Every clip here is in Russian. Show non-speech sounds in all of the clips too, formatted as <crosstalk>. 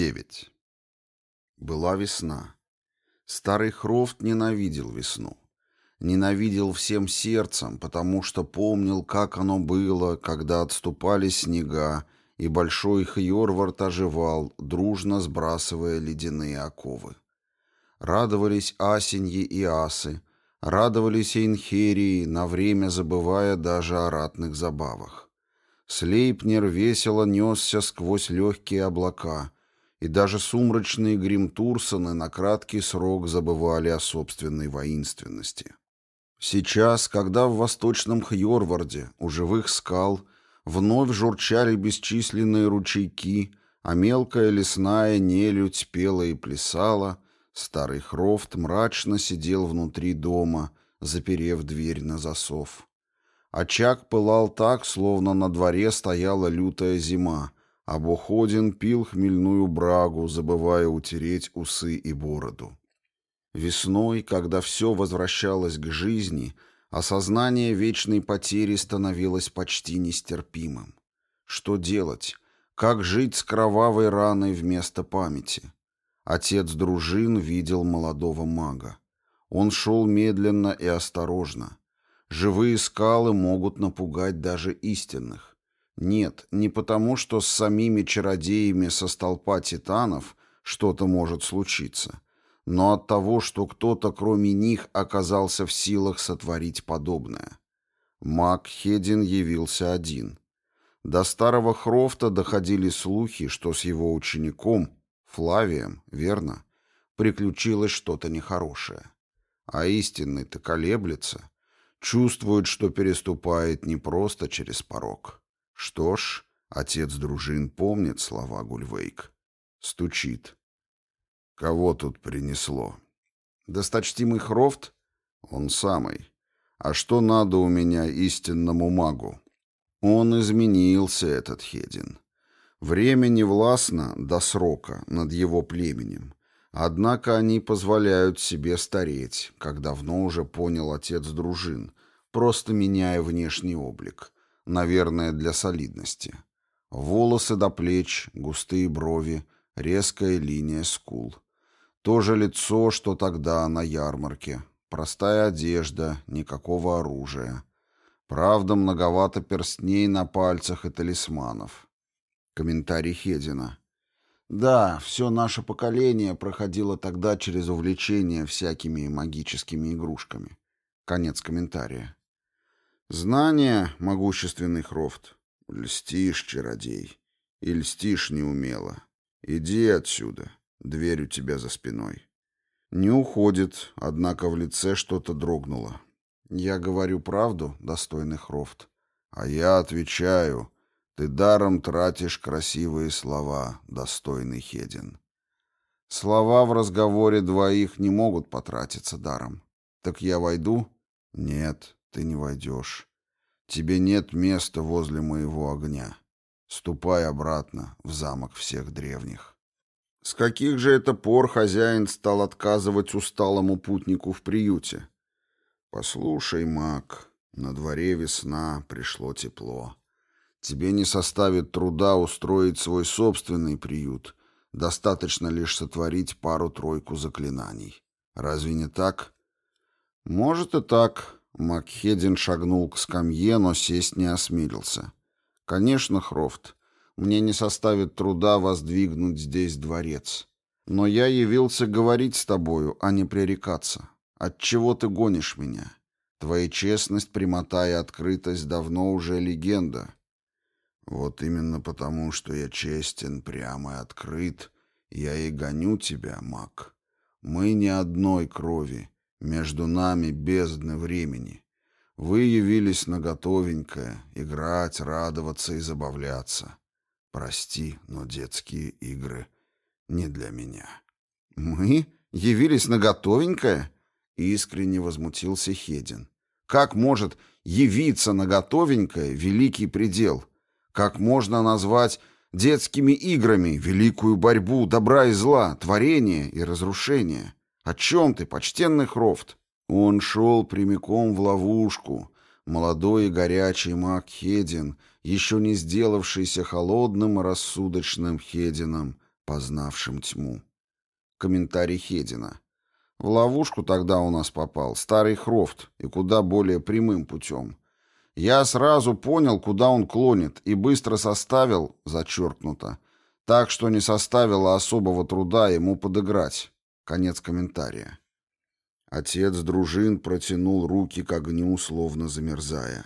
9. Была весна. Старый Хрофт ненавидел весну. Ненавидел всем сердцем, потому что помнил, как оно было, когда отступали снега, и большой Хьорвард оживал, дружно сбрасывая ледяные оковы. Радовались асеньи и асы, радовались инхерии, на время забывая даже о ратных забавах. Слейпнер весело несся сквозь легкие облака, и даже сумрачные гримтурсоны на краткий срок забывали о собственной воинственности. Сейчас, когда в восточном Хьорварде, у живых скал, вновь журчали бесчисленные ручейки, а мелкая лесная нелюдь пела и плясала, старый Хрофт мрачно сидел внутри дома, заперев дверь на засов. Очаг пылал так, словно на дворе стояла лютая зима, а Боходин пил хмельную брагу, забывая утереть усы и бороду. Весной, когда все возвращалось к жизни, осознание вечной потери становилось почти нестерпимым. Что делать? Как жить с кровавой раной вместо памяти? Отец дружин видел молодого мага. Он шел медленно и осторожно. Живые скалы могут напугать даже истинных. Нет, не потому, что с самими чародеями со столпа титанов что-то может случиться, но от того, что кто-то кроме них оказался в силах сотворить подобное. Маг Хедин явился один. До старого Хрофта доходили слухи, что с его учеником, Флавием, верно, приключилось что-то нехорошее. А истинный-то колеблется, Чувствует, что переступает не просто через порог. Что ж, отец дружин помнит слова Гульвейк. Стучит. Кого тут принесло? Досточтимый Хрофт? Он самый. А что надо у меня истинному магу? Он изменился, этот Хедин. Время не властно до срока над его племенем. Однако они позволяют себе стареть, как давно уже понял отец дружин, просто меняя внешний облик, наверное, для солидности. Волосы до плеч, густые брови, резкая линия скул. То же лицо, что тогда на ярмарке. Простая одежда, никакого оружия. Правда, многовато перстней на пальцах и талисманов. Комментарий Хедина. Да, все наше поколение проходило тогда через увлечение всякими магическими игрушками. Конец комментария. Знание, могущественный Хрофт. Льстишь, чародей. И льстишь неумело. Иди отсюда. Дверь у тебя за спиной. Не уходит, однако в лице что-то дрогнуло. Я говорю правду, достойный Хрофт. А я отвечаю, ты даром тратишь красивые слова, достойный Хедин. Слова в разговоре двоих не могут потратиться даром. Так я войду? Нет, ты не войдешь. Тебе нет места возле моего огня. Ступай обратно в замок всех древних. С каких же это пор хозяин стал отказывать усталому путнику в приюте? Послушай, маг, на дворе весна, пришло тепло. Тебе не составит труда устроить свой собственный приют. Достаточно лишь сотворить пару-тройку заклинаний. Разве не так? Может и так. Макхедин шагнул к скамье, но сесть не осмелился. Конечно, Хрофт, мне не составит труда воздвигнуть здесь дворец. Но я явился говорить с тобою, а не пререкаться. Отчего ты гонишь меня? Твоя честность, прямота и открытость давно уже легенда. Вот именно потому, что я честен, прям и открыт, я и гоню тебя, маг. Мы не одной крови, между нами бездны времени. Вы явились на готовенькое, играть, радоваться и забавляться. Прости, но детские игры не для меня. Мы явились на готовенькое? Искренне возмутился Хедин. Как может явиться на готовенькое великий предел? Как можно назвать детскими играми великую борьбу добра и зла, творения и разрушения? О чем ты, почтенный Хрофт? Он шел прямиком в ловушку. Молодой и горячий маг Хедин, еще не сделавшийся холодным и рассудочным Хедином, познавшим тьму. Комментарий Хедина. В ловушку тогда у нас попал старый Хрофт, и куда более прямым путем. Я сразу понял, куда он клонит, и быстро составил, зачеркнуто, так что не составило особого труда ему подыграть. Конец комментария. Отец дружин протянул руки к огню, словно замерзая.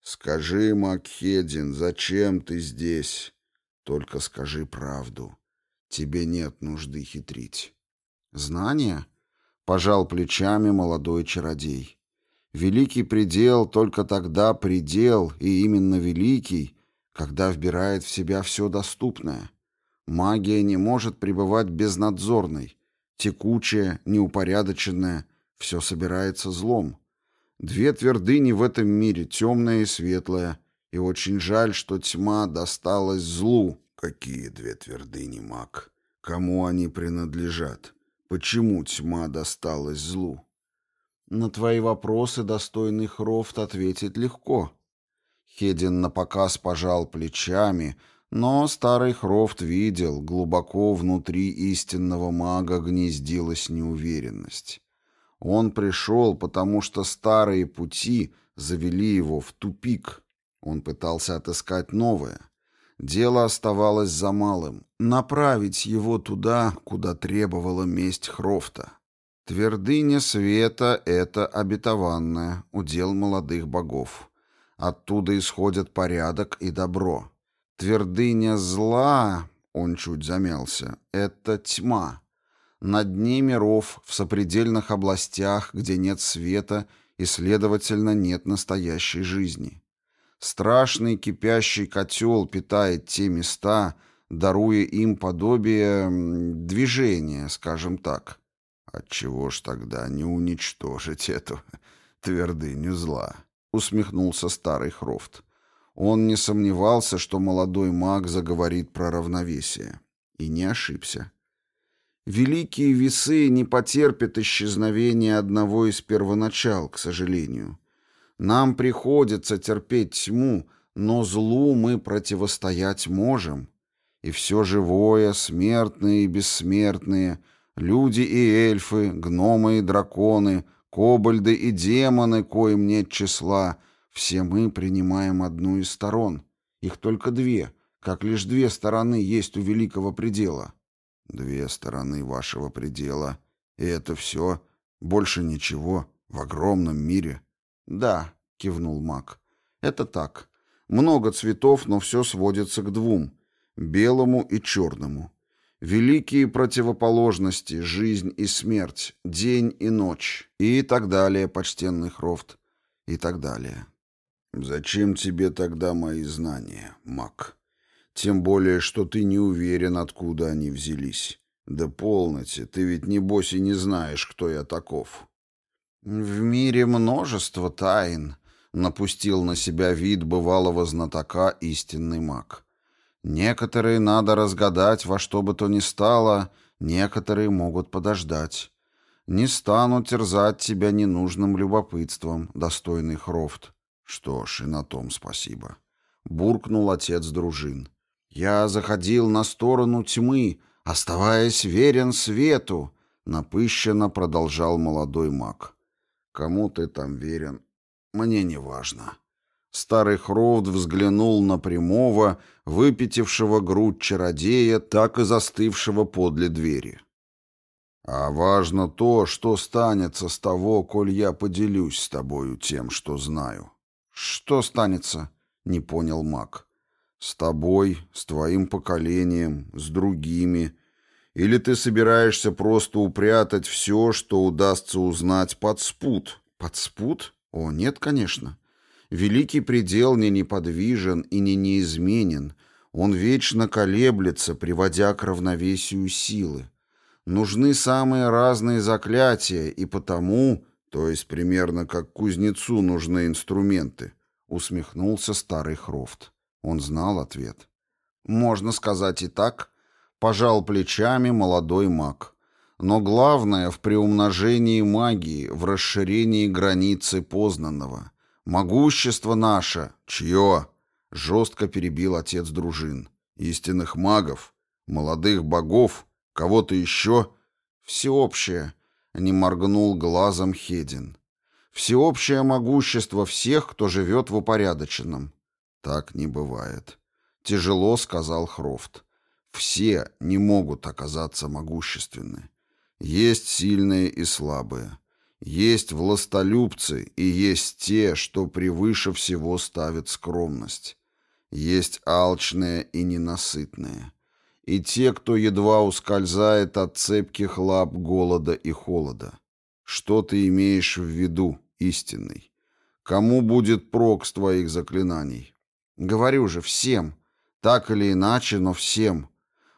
«Скажи, Макхедин, зачем ты здесь? Только скажи правду. Тебе нет нужды хитрить». «Знание?» Пожал плечами молодой чародей. Великий предел только тогда предел, и именно великий, когда вбирает в себя все доступное. Магия не может пребывать безнадзорной. Текучая, неупорядоченная, все собирается злом. Две твердыни в этом мире, темная и светлая, и очень жаль, что тьма досталась злу. Какие две твердыни, маг? Кому они принадлежат? Почему тьма досталась злу? На твои вопросы достойный Хрофт ответить легко. Хедин напоказ пожал плечами, но старый Хрофт видел, глубоко внутри истинного мага гнездилась неуверенность. Он пришел, потому что старые пути завели его в тупик. Он пытался отыскать новое. Дело оставалось за малым — направить его туда, куда требовала месть Хрофта. Твердыня света — это обетованное, удел молодых богов. Оттуда исходят порядок и добро. Твердыня зла, он чуть замялся, — это тьма. На дне миров, в сопредельных областях, где нет света и, следовательно, нет настоящей жизни. Страшный кипящий котел питает те места, даруя им подобие движения, скажем так. Отчего ж тогда не уничтожить эту <laughs> твердыню зла? Усмехнулся старый Хрофт. Он не сомневался, что молодой маг заговорит про равновесие. И не ошибся. Великие весы не потерпят исчезновения одного из первоначал, к сожалению. Нам приходится терпеть тьму, но злу мы противостоять можем. И все живое, смертные и бессмертные, люди и эльфы, гномы и драконы, кобальды и демоны, коим нет числа, все мы принимаем одну из сторон. Их только две, как лишь две стороны есть у великого предела. Две стороны вашего предела. И это все? Больше ничего? В огромном мире? «Да», — кивнул маг. «Это так. Много цветов, но все сводится к двум — белому и черному. Великие противоположности — жизнь и смерть, день и ночь, и так далее, почтенный Хрофт, и так далее». «Зачем тебе тогда мои знания, маг? Тем более, что ты не уверен, откуда они взялись. Да полноте, ты ведь небось и не знаешь, кто я таков». «В мире множество тайн», — напустил на себя вид бывалого знатока истинный маг. «Некоторые надо разгадать во что бы то ни стало, некоторые могут подождать. Не стану терзать тебя ненужным любопытством, достойный Хрофт». «Что ж, и на том спасибо», — буркнул отец дружин. «Я заходил на сторону тьмы, оставаясь верен свету», — напыщенно продолжал молодой маг. Кому ты там верен, мне не важно. Старый Хрофт взглянул на прямого, выпятившего грудь чародея, так и застывшего подле двери. А важно то, что станется с того, коль я поделюсь с тобою тем, что знаю. Что станется? Не понял маг. С тобой, с твоим поколением, с другими, или ты собираешься просто упрятать все, что удастся узнать под спут? Под спут? О, нет, конечно. Великий предел не неподвижен и не неизменен. Он вечно колеблется, приводя к равновесию силы. Нужны самые разные заклятия, и потому, то есть примерно как кузнецу нужны инструменты, усмехнулся старый Хрофт. Он знал ответ. Можно сказать и так, Пожал плечами молодой маг. Но главное в приумножении магии, в расширении границы познанного. Могущество наше, чье? Жестко перебил отец дружин. Истинных магов. Молодых богов? Кого-то еще? Всеобщее, не моргнул глазом Хедин. Всеобщее могущество всех, кто живет в упорядоченном. Так не бывает. Тяжело сказал Хрофт. Все не могут оказаться могущественны. Есть сильные и слабые. Есть властолюбцы и есть те, что превыше всего ставят скромность. Есть алчные и ненасытные. И те, кто едва ускользает от цепких лап голода и холода. Что ты имеешь в виду, истинный? Кому будет прок с твоих заклинаний? Говорю же, всем. Так или иначе, но всем.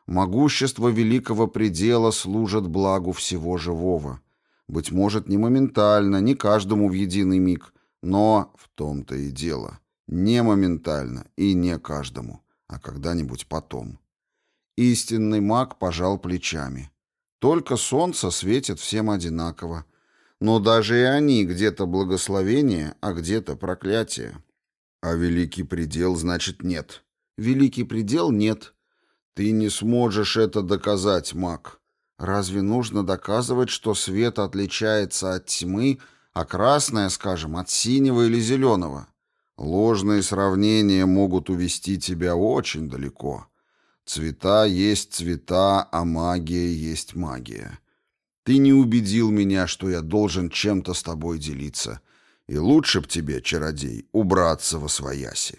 Могущество великого предела служит благу всего живого. Быть может, не моментально, не каждому в единый миг, но в том-то и дело. Не моментально и не каждому, а когда-нибудь потом. Истинный маг пожал плечами. Только солнце светит всем одинаково. Но даже и они где-то благословение, а где-то проклятие. А великий предел, значит, нет. Великий предел нет. Ты не сможешь это доказать, маг. Разве нужно доказывать, что свет отличается от тьмы, а красное, скажем, от синего или зеленого? Ложные сравнения могут увести тебя очень далеко. Цвета есть цвета, а магия есть магия. Ты не убедил меня, что я должен чем-то с тобой делиться. И лучше б тебе, чародей, убраться во свояси.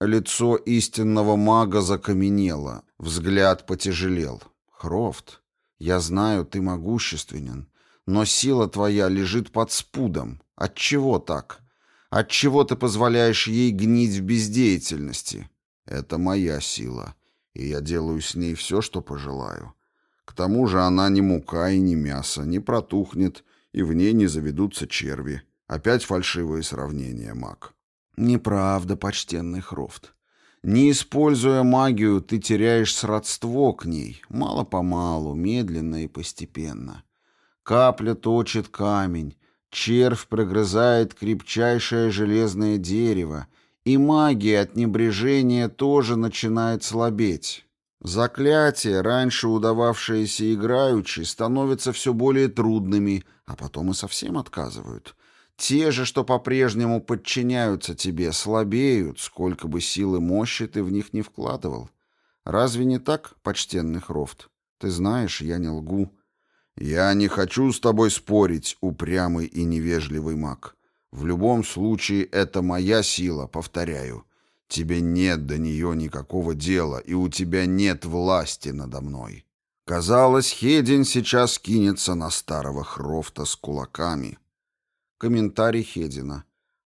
Лицо истинного мага закаменело, взгляд потяжелел. «Хрофт, я знаю, ты могущественен, но сила твоя лежит под спудом. Отчего так? Отчего ты позволяешь ей гнить в бездеятельности? Это моя сила, и я делаю с ней все, что пожелаю. К тому же она не мука и не мясо, не протухнет, и в ней не заведутся черви. Опять фальшивые сравнения, маг». Неправда, почтенный Хрофт. Не используя магию, ты теряешь сродство к ней, мало-помалу, медленно и постепенно. Капля точит камень, червь прогрызает крепчайшее железное дерево, и магия от небрежения тоже начинает слабеть. Заклятия, раньше удававшиеся играючи, становятся все более трудными, а потом и совсем отказывают — те же, что по-прежнему подчиняются тебе, слабеют, сколько бы сил и мощи ты в них не вкладывал. Разве не так, почтенный Хрофт? Ты знаешь, я не лгу. Я не хочу с тобой спорить, упрямый и невежливый маг. В любом случае, это моя сила, повторяю. Тебе нет до нее никакого дела, и у тебя нет власти надо мной. Казалось, Хедин сейчас кинется на старого Хрофта с кулаками. Комментарий Хедина.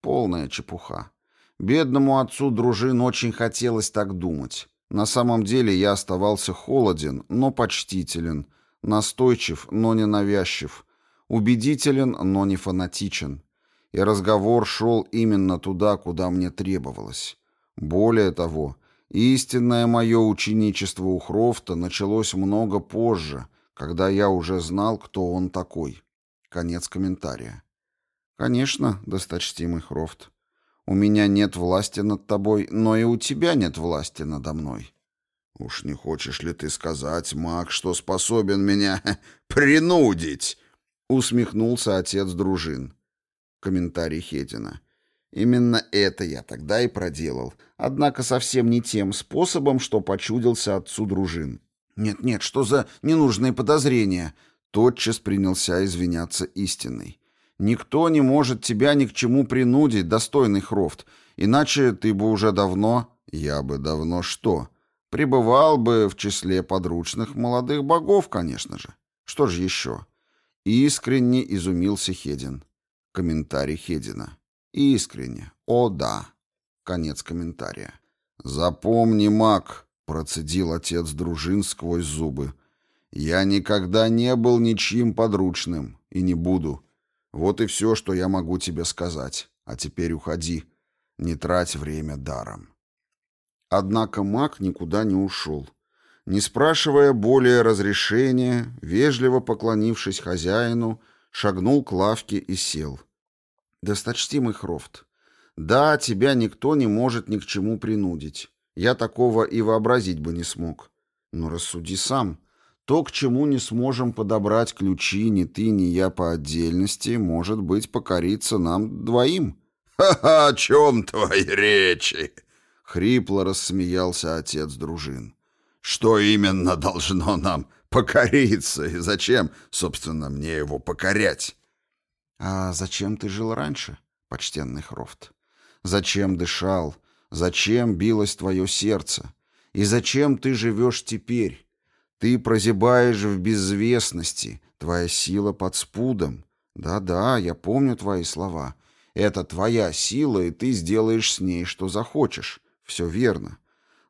Полная чепуха. Бедному отцу дружин очень хотелось так думать. На самом деле я оставался холоден, но почтителен, настойчив, но не навязчив, убедителен, но не фанатичен. И разговор шел именно туда, куда мне требовалось. Более того, истинное мое ученичество у Хрофта началось много позже, когда я уже знал, кто он такой. Конец комментария. «Конечно, досточтимый Хрофт. У меня нет власти над тобой, но и у тебя нет власти надо мной». «Уж не хочешь ли ты сказать, маг, что способен меня <laughs> принудить?» Усмехнулся отец дружин. Комментарий Хедина. «Именно это я тогда и проделал, однако совсем не тем способом, что почудился отцу дружин». «Нет-нет, что за ненужные подозрения?» Тотчас принялся извиняться истинный. Никто не может тебя ни к чему принудить, достойный Хрофт, иначе ты бы уже давно... Я бы давно что? Пребывал бы в числе подручных молодых богов, конечно же. Что же еще? Искренне изумился Хедин. Комментарий Хедина. Искренне. О, да. Конец комментария. Запомни, маг, процедил отец дружин сквозь зубы. Я никогда не был ничьим подручным и не буду. Вот и все, что я могу тебе сказать. А теперь уходи. Не трать время даром. Однако маг никуда не ушел. Не спрашивая более разрешения, вежливо поклонившись хозяину, шагнул к лавке и сел. «Досточтимый Хрофт, да, тебя никто не может ни к чему принудить. Я такого и вообразить бы не смог. Но рассуди сам. То, к чему не сможем подобрать ключи ни ты, ни я по отдельности, может быть, покориться нам двоим. «Ха-ха, о чем твои речи?» — хрипло рассмеялся отец дружин. «Что именно должно нам покориться, и зачем, собственно, мне его покорять?» «А зачем ты жил раньше, почтенный Хрофт? Зачем дышал? Зачем билось твое сердце? И зачем ты живешь теперь? Ты прозябаешь в безвестности, твоя сила под спудом. Да-да, я помню твои слова. Это твоя сила, и ты сделаешь с ней, что захочешь. Все верно.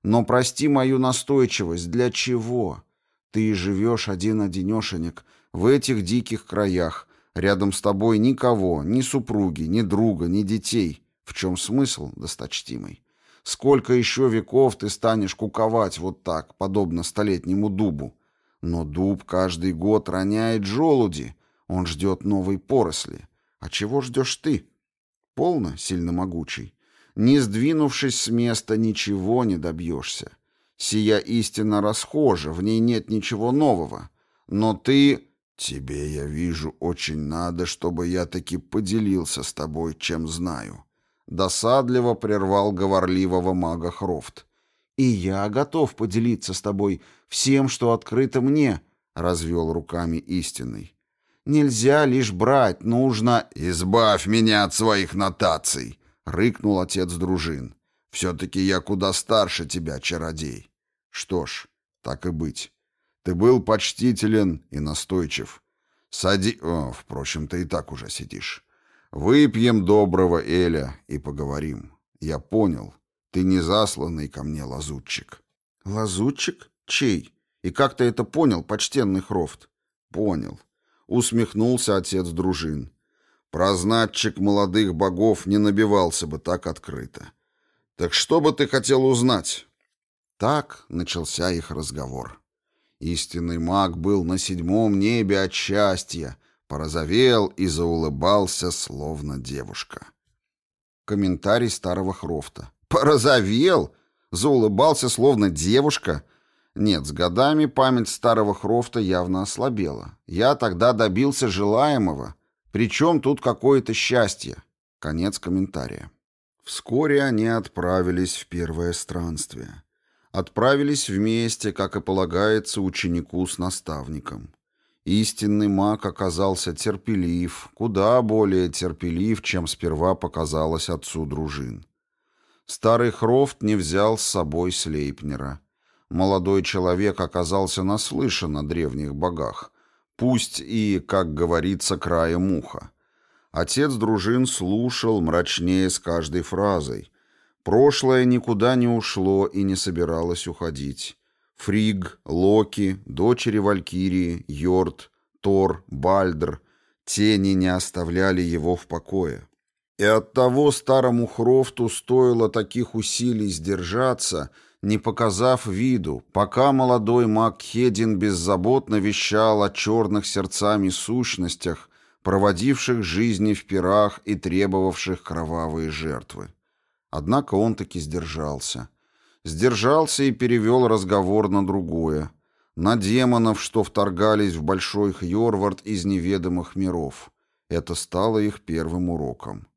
Но прости мою настойчивость. Для чего? Ты живешь один-одинешенек в этих диких краях. Рядом с тобой никого, ни супруги, ни друга, ни детей. В чем смысл, досточтимый? Сколько еще веков ты станешь куковать вот так, подобно столетнему дубу? Но дуб каждый год роняет желуди. Он ждет новой поросли. А чего ждешь ты? Полно, сильно могучий. Не сдвинувшись с места, ничего не добьешься. Сия истина расхожа, в ней нет ничего нового. Но ты... Тебе, я вижу, очень надо, чтобы я таки поделился с тобой, чем знаю. Досадливо прервал говорливого мага Хрофт. «И я готов поделиться с тобой всем, что открыто мне», — развел руками истинный. «Нельзя лишь брать, нужно...» «Избавь меня от своих нотаций!» — рыкнул отец дружин. «Все-таки я куда старше тебя, чародей». «Что ж, так и быть. Ты был почтителен и настойчив. Сади... О, впрочем, ты и так уже сидишь. Выпьем доброго Эля и поговорим. Я понял, ты не засланный ко мне лазутчик. Лазутчик? Чей? И как ты это понял, почтенный Хрофт? Понял. Усмехнулся отец дружин. Прознатчик молодых богов не набивался бы так открыто. Так что бы ты хотел узнать? Так начался их разговор. Истинный маг был на седьмом небе от счастья, порозовел и заулыбался, словно девушка. Комментарий старого Хрофта. «Порозовел? Заулыбался, словно девушка?» Нет, с годами память старого Хрофта явно ослабела. Я тогда добился желаемого. Причем тут какое-то счастье. Конец комментария. Вскоре они отправились в первое странствие. Отправились вместе, как и полагается ученику с наставником. Истинный маг оказался терпелив, куда более терпелив, чем сперва показалось отцу дружин. Старый Хрофт не взял с собой Слейпнера. Молодой человек оказался наслышан о древних богах, пусть и, как говорится, краем уха. Отец дружин слушал мрачнее с каждой фразой. Прошлое никуда не ушло и не собиралось уходить. Фриг, Локи, дочери Валькирии, Йорд, Тор, Бальдр, тени не оставляли его в покое. И оттого старому Хрофту стоило таких усилий сдержаться, не показав виду, пока молодой маг Хедин беззаботно вещал о черных сердцами сущностях, проводивших жизни в пирах и требовавших кровавые жертвы. Однако он таки сдержался — Сдержался и перевел разговор на другое. На демонов, что вторгались в Большой Хьорвард из неведомых миров. Это стало их первым уроком.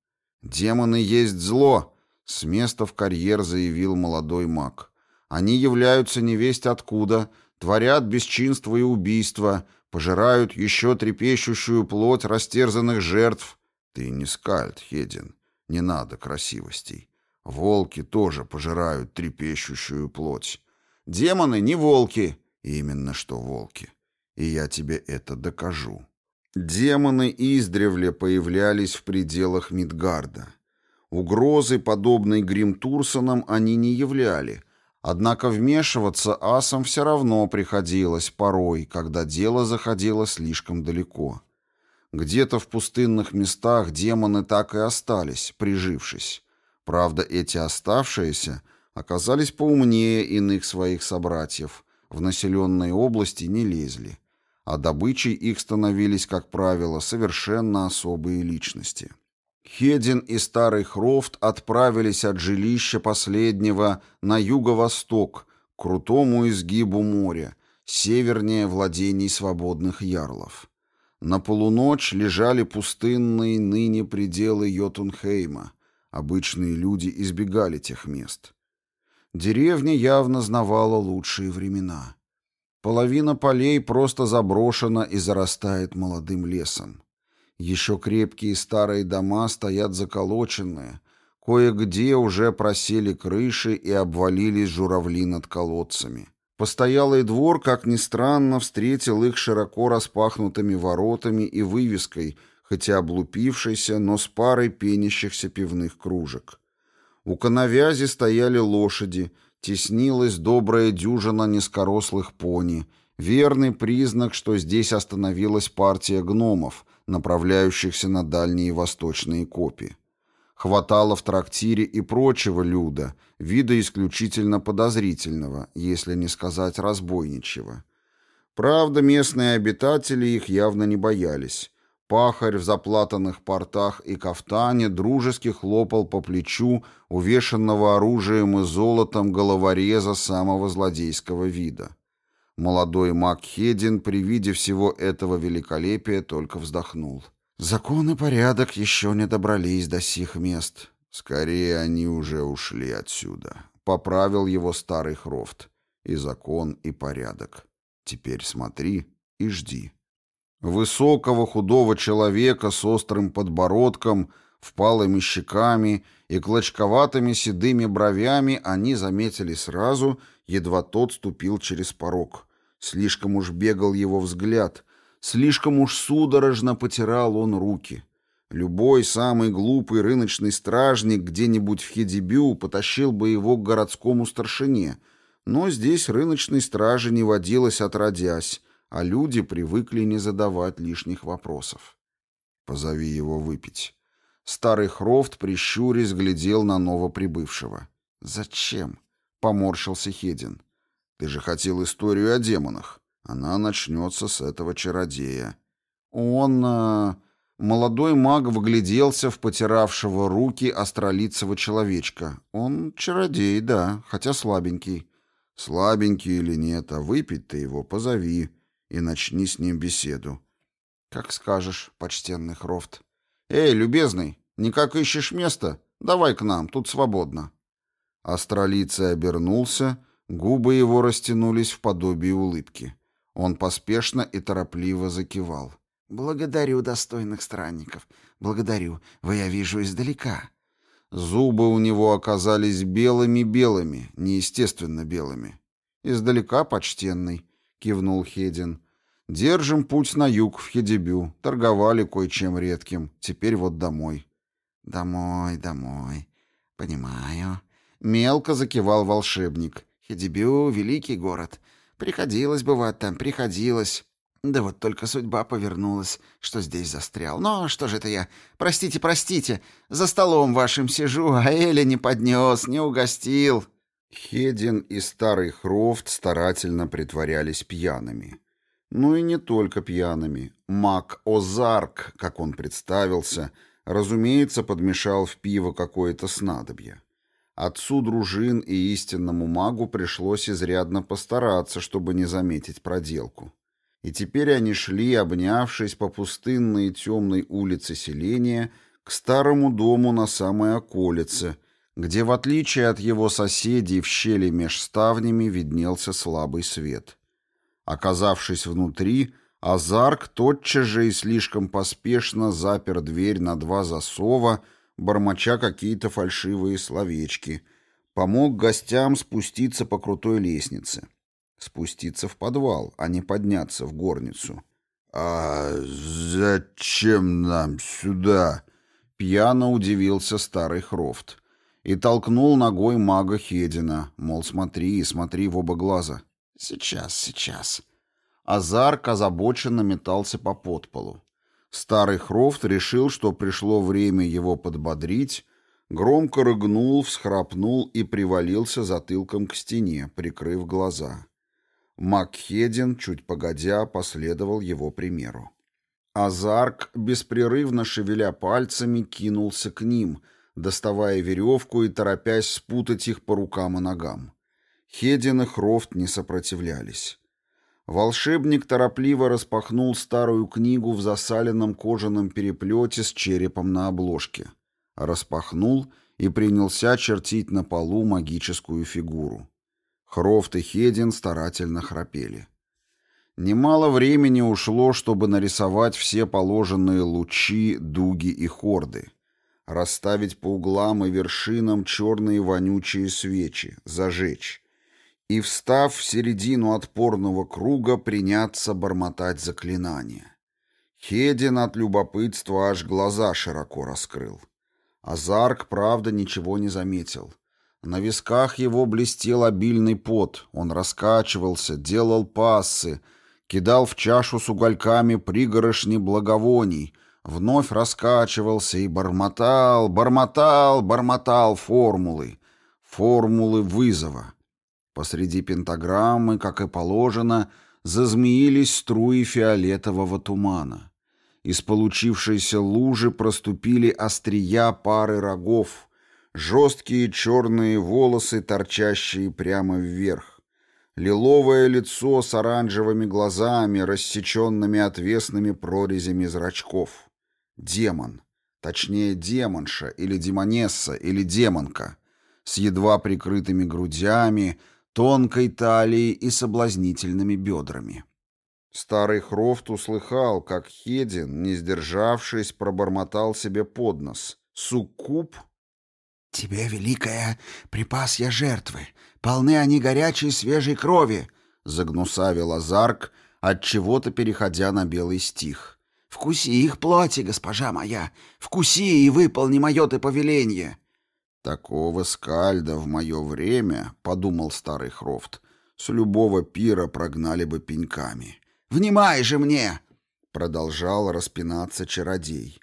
«Демоны есть зло!» — с места в карьер заявил молодой маг. «Они являются невесть откуда, творят бесчинство и убийство, пожирают еще трепещущую плоть растерзанных жертв». «Ты не скальд, Хедин, не надо красивостей. Волки тоже пожирают трепещущую плоть. Демоны не волки. Именно что волки. И я тебе это докажу. Демоны издревле появлялись в пределах Мидгарда. Угрозы, подобной Гримтурсонам, они не являли. Однако вмешиваться асам все равно приходилось порой, когда дело заходило слишком далеко. Где-то в пустынных местах демоны так и остались, прижившись. Правда, эти оставшиеся оказались поумнее иных своих собратьев, в населенные области не лезли, а добычей их становились, как правило, совершенно особые личности. Хедин и Старый Хрофт отправились от жилища последнего на юго-восток, к крутому изгибу моря, севернее владений свободных ярлов. На полуночь лежали пустынные ныне пределы Йотунхейма. Обычные люди избегали тех мест. Деревня явно знавала лучшие времена. Половина полей просто заброшена и зарастает молодым лесом. Еще крепкие старые дома стоят заколоченные, кое-где уже просели крыши и обвалились журавли над колодцами. Постоялый двор, как ни странно, встретил их широко распахнутыми воротами и вывеской, хотя облупившейся, но с парой пенящихся пивных кружек. У коновязи стояли лошади — теснилась добрая дюжина низкорослых пони, верный признак, что здесь остановилась партия гномов, направляющихся на дальние восточные копи. Хватало в трактире и прочего люда, вида исключительно подозрительного, если не сказать разбойничьего. Правда, местные обитатели их явно не боялись. Пахарь в заплатанных портах и кафтане дружески хлопал по плечу увешанного оружием и золотом головореза самого злодейского вида. Молодой маг Хедин при виде всего этого великолепия только вздохнул. Закон и порядок еще не добрались до сих мест. Скорее, они уже ушли отсюда. Поправил его старый Хрофт. И закон, и порядок. Теперь смотри и жди. Высокого худого человека с острым подбородком, впалыми щеками и клочковатыми седыми бровями они заметили сразу, едва тот ступил через порог. Слишком уж бегал его взгляд, слишком уж судорожно потирал он руки. Любой самый глупый рыночный стражник где-нибудь в Хедебю потащил бы его к городскому старшине, но здесь рыночной стражи не водилось отродясь, а люди привыкли не задавать лишних вопросов. «Позови его выпить». Старый Хрофт, прищурясь, глядел на новоприбывшего. «Зачем?» — поморщился Хедин. «Ты же хотел историю о демонах. Она начнется с этого чародея». Он... Э, молодой маг вгляделся в потиравшего руки астролицего человечка. Он чародей, да, хотя слабенький. Слабенький или нет, а выпить ты его позови и начни с ним беседу. Как скажешь, почтенный Хрофт. Эй, любезный, никак ищешь место? Давай к нам, тут свободно. Астролицей обернулся, губы его растянулись в подобии улыбки. Он поспешно и торопливо закивал. «Благодарю достойных странников. Благодарю. Вы, я вижу, издалека». Зубы у него оказались белыми-белыми, неестественно белыми. «Издалека, почтенный», — кивнул Хедин. Держим путь на юг, в Хедебю. Торговали кое-чем редким. Теперь вот домой. Домой, домой. Понимаю. Мелко закивал волшебник. Хедебю — великий город. Приходилось бывать там, приходилось. Да вот только судьба повернулась, что здесь застрял. Но что же это я? Простите, простите. За столом вашим сижу, а Эля не поднес, не угостил. Хедин и старый Хрофт старательно притворялись пьяными. Ну и не только пьяными. Мак Озарк, как он представился, разумеется, подмешал в пиво какое-то снадобье. Отцу дружин и истинному магу пришлось изрядно постараться, чтобы не заметить проделку. И теперь они шли, обнявшись по пустынной темной улице селения, к старому дому на самой околице, где, в отличие от его соседей, в щели меж ставнями виднелся слабый свет. Оказавшись внутри, Азарк тотчас же и слишком поспешно запер дверь на два засова, бормоча какие-то фальшивые словечки, помог гостям спуститься по крутой лестнице. Спуститься в подвал, а не подняться в горницу. «А зачем нам сюда?» Пьяно удивился старый Хрофт и толкнул ногой мага Хедина, мол, смотри, смотри в оба глаза. «Сейчас, сейчас». Азарк озабоченно метался по подполу. Старый Хрофт решил, что пришло время его подбодрить, громко рыгнул, всхрапнул и привалился затылком к стене, прикрыв глаза. Макхедин, чуть погодя, последовал его примеру. Азарк, беспрерывно шевеля пальцами, кинулся к ним, доставая веревку и торопясь спутать их по рукам и ногам. Хедин и Хрофт не сопротивлялись. Волшебник торопливо распахнул старую книгу в засаленном кожаном переплете с черепом на обложке. Распахнул и принялся чертить на полу магическую фигуру. Хрофт и Хедин старательно храпели. Немало времени ушло, чтобы нарисовать все положенные лучи, дуги и хорды. Расставить по углам и вершинам черные вонючие свечи, зажечь. И, встав в середину отпорного круга, приняться бормотать заклинания. Хедин от любопытства аж глаза широко раскрыл. Азарк, правда, ничего не заметил. На висках его блестел обильный пот, он раскачивался, делал пассы, кидал в чашу с угольками пригорошни благовоний, вновь раскачивался и бормотал, бормотал, бормотал формулы, формулы вызова. Посреди пентаграммы, как и положено, зазмеились струи фиолетового тумана. Из получившейся лужи проступили острия пары рогов, жесткие черные волосы, торчащие прямо вверх. Лиловое лицо с оранжевыми глазами, рассеченными отвесными прорезями зрачков. Демон. Точнее, демонша, или демонесса, или демонка. С едва прикрытыми грудями, тонкой талией и соблазнительными бедрами. Старый Хрофт услыхал, как Хедин, не сдержавшись, пробормотал себе под нос. «Суккуб?» «Тебе, Великая, припас я жертвы, Полны они горячей свежей крови, загнусавил Азарк, от чего-то переходя на белый стих. Вкуси их плоти, госпожа моя, вкуси и выполни мое ты повеление. Такого скальда в мое время, подумал старый Хрофт, с любого пира прогнали бы пеньками. Внимай же мне, продолжал распинаться чародей.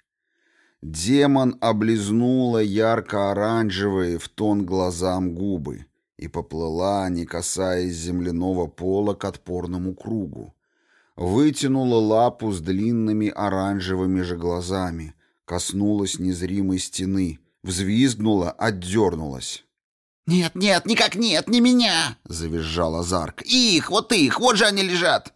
Демон облизнула ярко-оранжевые в тон глазам губы и поплыла, не касаясь земляного пола, к отпорному кругу. Вытянула лапу с длинными оранжевыми же глазами, коснулась незримой стены, взвизгнула, отдернулась. «Нет, нет, никак нет, не меня!» — завизжал Азарк. «Их, вот их, вот же они лежат!»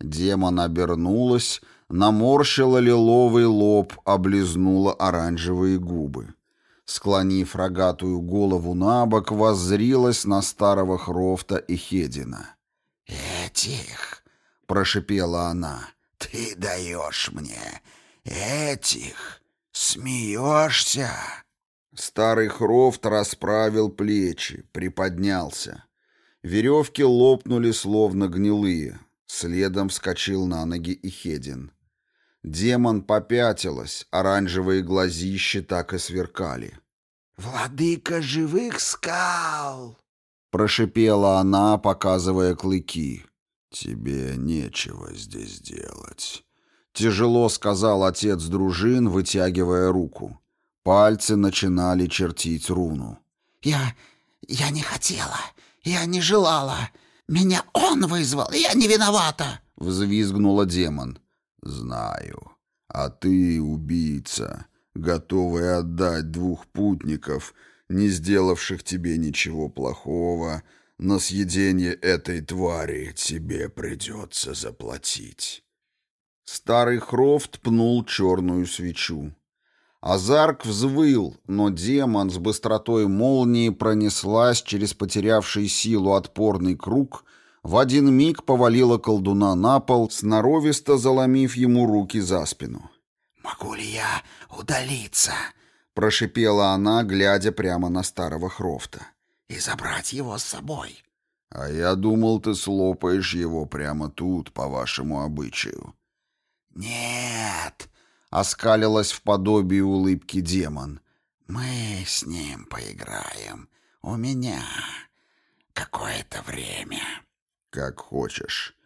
Демон обернулась, наморщила лиловый лоб, облизнула оранжевые губы склонив рогатую голову на бок, воззрилась на старого Хрофта и Хедина. «Этих!» — прошипела она. «Ты даешь мне этих! Смеешься?» Старый Хрофт расправил плечи, приподнялся. Веревки лопнули, словно гнилые. Следом вскочил на ноги и Хедин. Демон попятилась, оранжевые глазищи так и сверкали. «Владыка живых скал!» — прошипела она, показывая клыки. «Тебе нечего здесь делать», — тяжело сказал отец дружин, вытягивая руку. Пальцы начинали чертить руну. «Я... я не хотела, я не желала. Меня он вызвал, я не виновата!» — взвизгнула демон. «Знаю. А ты убийца, готовый отдать двух путников, не сделавших тебе ничего плохого, на съедение этой твари тебе придется заплатить». Старый Хрофт пнул черную свечу. Азарк взвыл, но демон с быстротой молнии пронеслась через потерявший силу отпорный круг — в один миг повалила колдуна на пол, сноровисто заломив ему руки за спину. «Могу ли я удалиться?» — прошипела она, глядя прямо на старого Хрофта. «И забрать его с собой». «А я думал, ты слопаешь его прямо тут, по вашему обычаю». «Нет», — оскалилась в подобии улыбки демон. «Мы с ним поиграем. У меня какое-то время». «Как хочешь».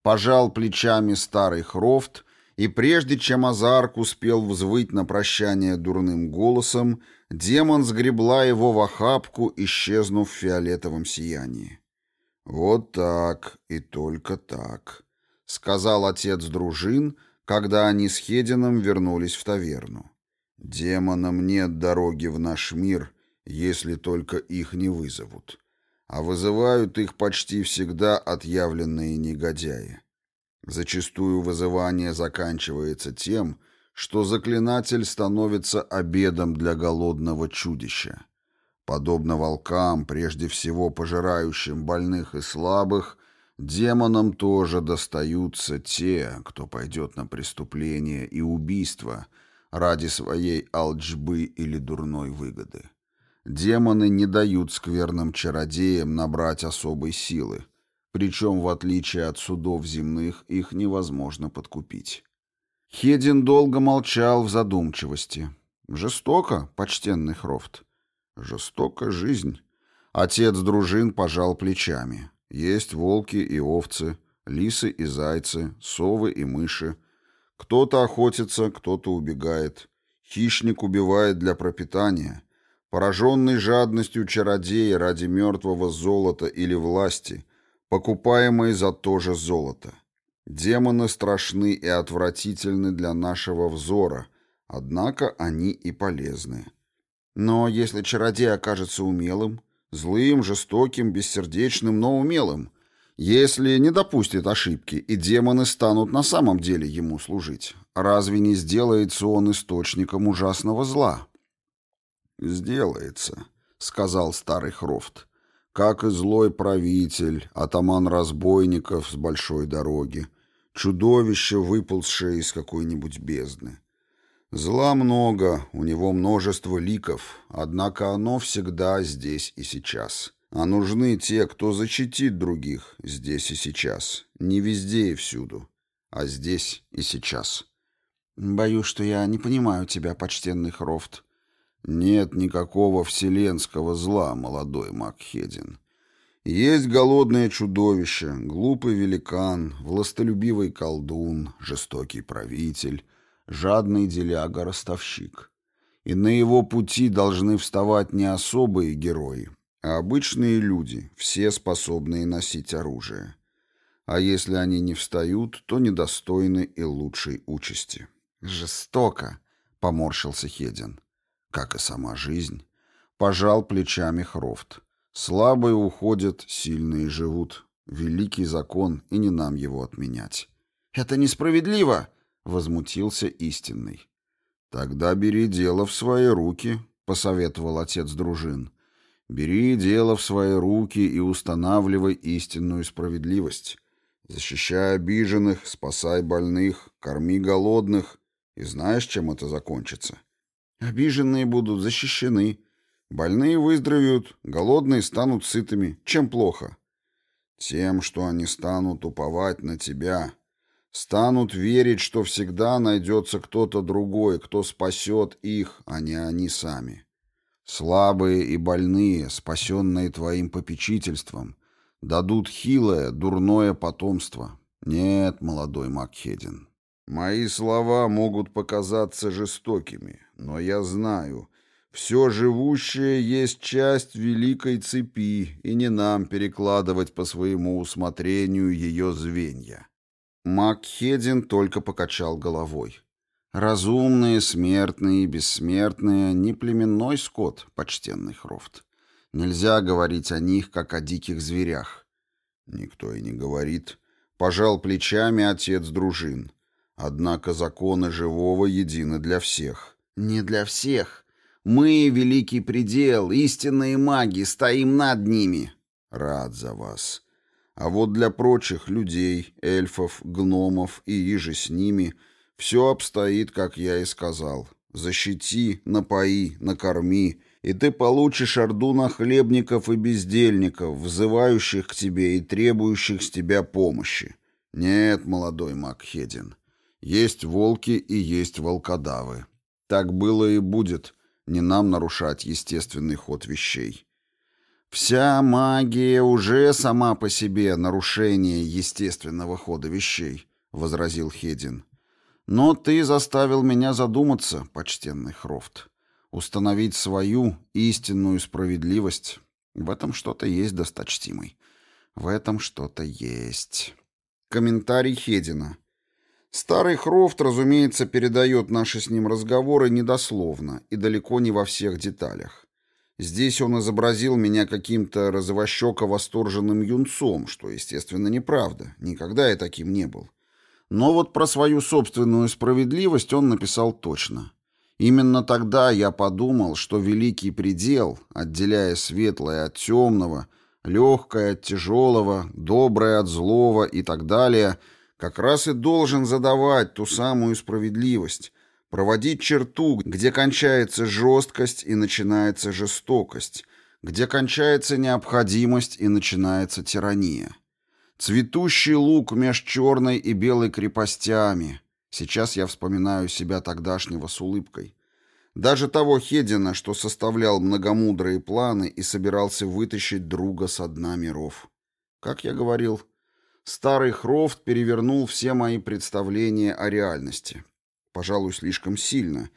Пожал плечами старый Хрофт, и прежде чем Азарк успел взвыть на прощание дурным голосом, демон сгребла его в охапку, исчезнув в фиолетовом сиянии. «Вот так и только так», — сказал отец дружин, когда они с Хедином вернулись в таверну. «Демонам нет дороги в наш мир, если только их не вызовут. а вызывают их почти всегда отъявленные негодяи. Зачастую вызывание заканчивается тем, что заклинатель становится обедом для голодного чудища. Подобно волкам, прежде всего пожирающим больных и слабых, демонам тоже достаются те, кто пойдет на преступление и убийство ради своей алчбы или дурной выгоды. Демоны не дают скверным чародеям набрать особой силы, причем, в отличие от судов земных, их невозможно подкупить. Хедин долго молчал в задумчивости. Жестоко, почтенный Хрофт. Жестока жизнь. Отец дружин пожал плечами. Есть волки и овцы, лисы и зайцы, совы и мыши. Кто-то охотится, кто-то убегает. Хищник убивает для пропитания. Пораженный жадностью чародея ради мертвого золота или власти – покупаемые за то же золото. Демоны страшны и отвратительны для нашего взора, однако они и полезны. Но если чародей окажется умелым, злым, жестоким, бессердечным, но умелым, если не допустит ошибки, и демоны станут на самом деле ему служить, разве не сделается он источником ужасного зла? «Сделается», — сказал старый Хрофт как и злой правитель, атаман разбойников с большой дороги, чудовище, выползшее из какой-нибудь бездны. Зла много, у него множество ликов, однако оно всегда здесь и сейчас. А нужны те, кто защитит других здесь и сейчас. Не везде и всюду, а здесь и сейчас. Боюсь, что я не понимаю тебя, почтенный Хрофт. Нет никакого вселенского зла, молодой Макхедин. Есть голодное чудовище, глупый великан, властолюбивый колдун, жестокий правитель, жадный деляга-ростовщик. И на его пути должны вставать не особые герои, а обычные люди, все способные носить оружие. А если они не встают, то недостойны и лучшей участи. «Жестоко», — поморщился Хедин как и сама жизнь. Пожал плечами Хрофт. Слабые уходят, сильные живут. Великий закон, и не нам его отменять. «Это несправедливо!» — возмутился истинный. «Тогда бери дело в свои руки», — посоветовал отец дружин. «Бери дело в свои руки и устанавливай истинную справедливость. Защищай обиженных, спасай больных, корми голодных. И знаешь, чем это закончится?» Обиженные будут защищены. Больные выздоровеют, голодные станут сытыми. Чем плохо? Тем, что они станут уповать на тебя. Станут верить, что всегда найдется кто-то другой, кто спасет их, а не они сами. Слабые и больные, спасенные твоим попечительством, дадут хилое, дурное потомство. Нет, молодой Макхедин, мои слова могут показаться жестокими, но я знаю, все живущее есть часть великой цепи, и не нам перекладывать по своему усмотрению ее звенья. Макхедин только покачал головой. Разумные, смертные и бессмертные — не племенной скот, почтенный Хрофт. Нельзя говорить о них, как о диких зверях. Никто и не говорит. Пожал плечами отец дружин. Однако законы живого едины для всех. Не для всех. Мы, великий предел, истинные маги, стоим над ними. Рад за вас. А вот для прочих людей, эльфов, гномов и иже с ними, все обстоит, как я и сказал. Защити, напои, накорми, и ты получишь орду нахлебников и бездельников, взывающих к тебе и требующих с тебя помощи. Нет, молодой Макхедин, есть волки и есть волкодавы. Так было и будет, не нам нарушать естественный ход вещей. Вся магия уже сама по себе нарушение естественного хода вещей, возразил Хедин. Но ты заставил меня задуматься, почтенный Хрофт. Установить свою истинную справедливость. В этом что-то есть, досточтимый. В этом что-то есть. Комментарий Хедина. Старый Хрофт, разумеется, передает наши с ним разговоры недословно и далеко не во всех деталях. Здесь он изобразил меня каким-то розовощеко-восторженным юнцом, что, естественно, неправда. Никогда я таким не был. Но вот про свою собственную справедливость он написал точно. Именно тогда я подумал, что великий предел, отделяя светлое от темного, легкое от тяжелого, доброе от злого и так далее, как раз и должен задавать ту самую справедливость, проводить черту, где кончается жесткость и начинается жестокость, где кончается необходимость и начинается тирания. Цветущий лук меж черной и белой крепостями. Сейчас я вспоминаю себя тогдашнего с улыбкой. Даже того Хедина, что составлял многомудрые планы и собирался вытащить друга со дна миров. Как я говорил, старый Хрофт перевернул все мои представления о реальности. Пожалуй, слишком сильно.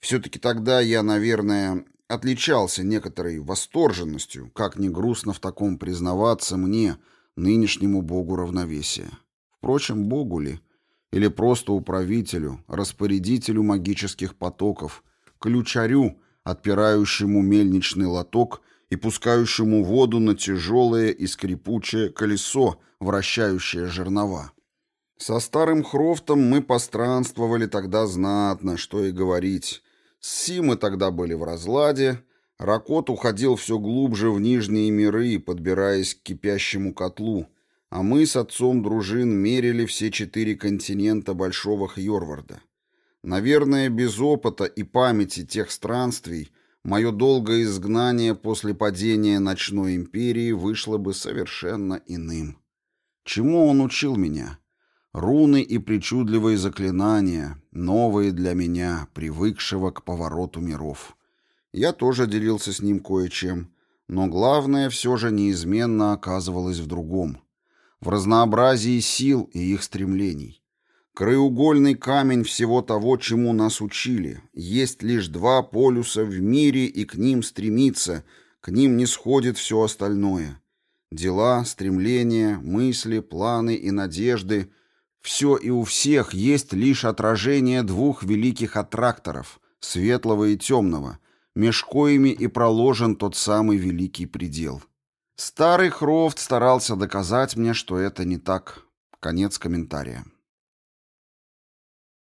Все-таки тогда я, наверное, отличался некоторой восторженностью, как ни грустно в таком признаваться мне — нынешнему богу равновесия. Впрочем, богу ли? Или просто управителю, распорядителю магических потоков, ключарю, отпирающему мельничный лоток и пускающему воду на тяжелое и скрипучее колесо, вращающее жернова. Со старым Хрофтом мы постранствовали тогда знатно, что и говорить. С Симы тогда были в разладе, Ракот уходил все глубже в нижние миры, подбираясь к кипящему котлу, а мы с отцом дружин мерили все четыре континента Большого Хьорварда. Наверное, без опыта и памяти тех странствий мое долгое изгнание после падения ночной империи вышло бы совершенно иным. Чему он учил меня? Руны и причудливые заклинания, новые для меня, привыкшего к повороту миров. Я тоже делился с ним кое-чем, но главное все же неизменно оказывалось в другом. В разнообразии сил и их стремлений. Краеугольный камень всего того, чему нас учили. Есть лишь два полюса в мире, и к ним стремиться, к ним не сходит все остальное. Дела, стремления, мысли, планы и надежды — все и у всех есть лишь отражение двух великих аттракторов — светлого и темного — меж коими и проложен тот самый великий предел. Старый Хрофт старался доказать мне, что это не так. Конец комментария.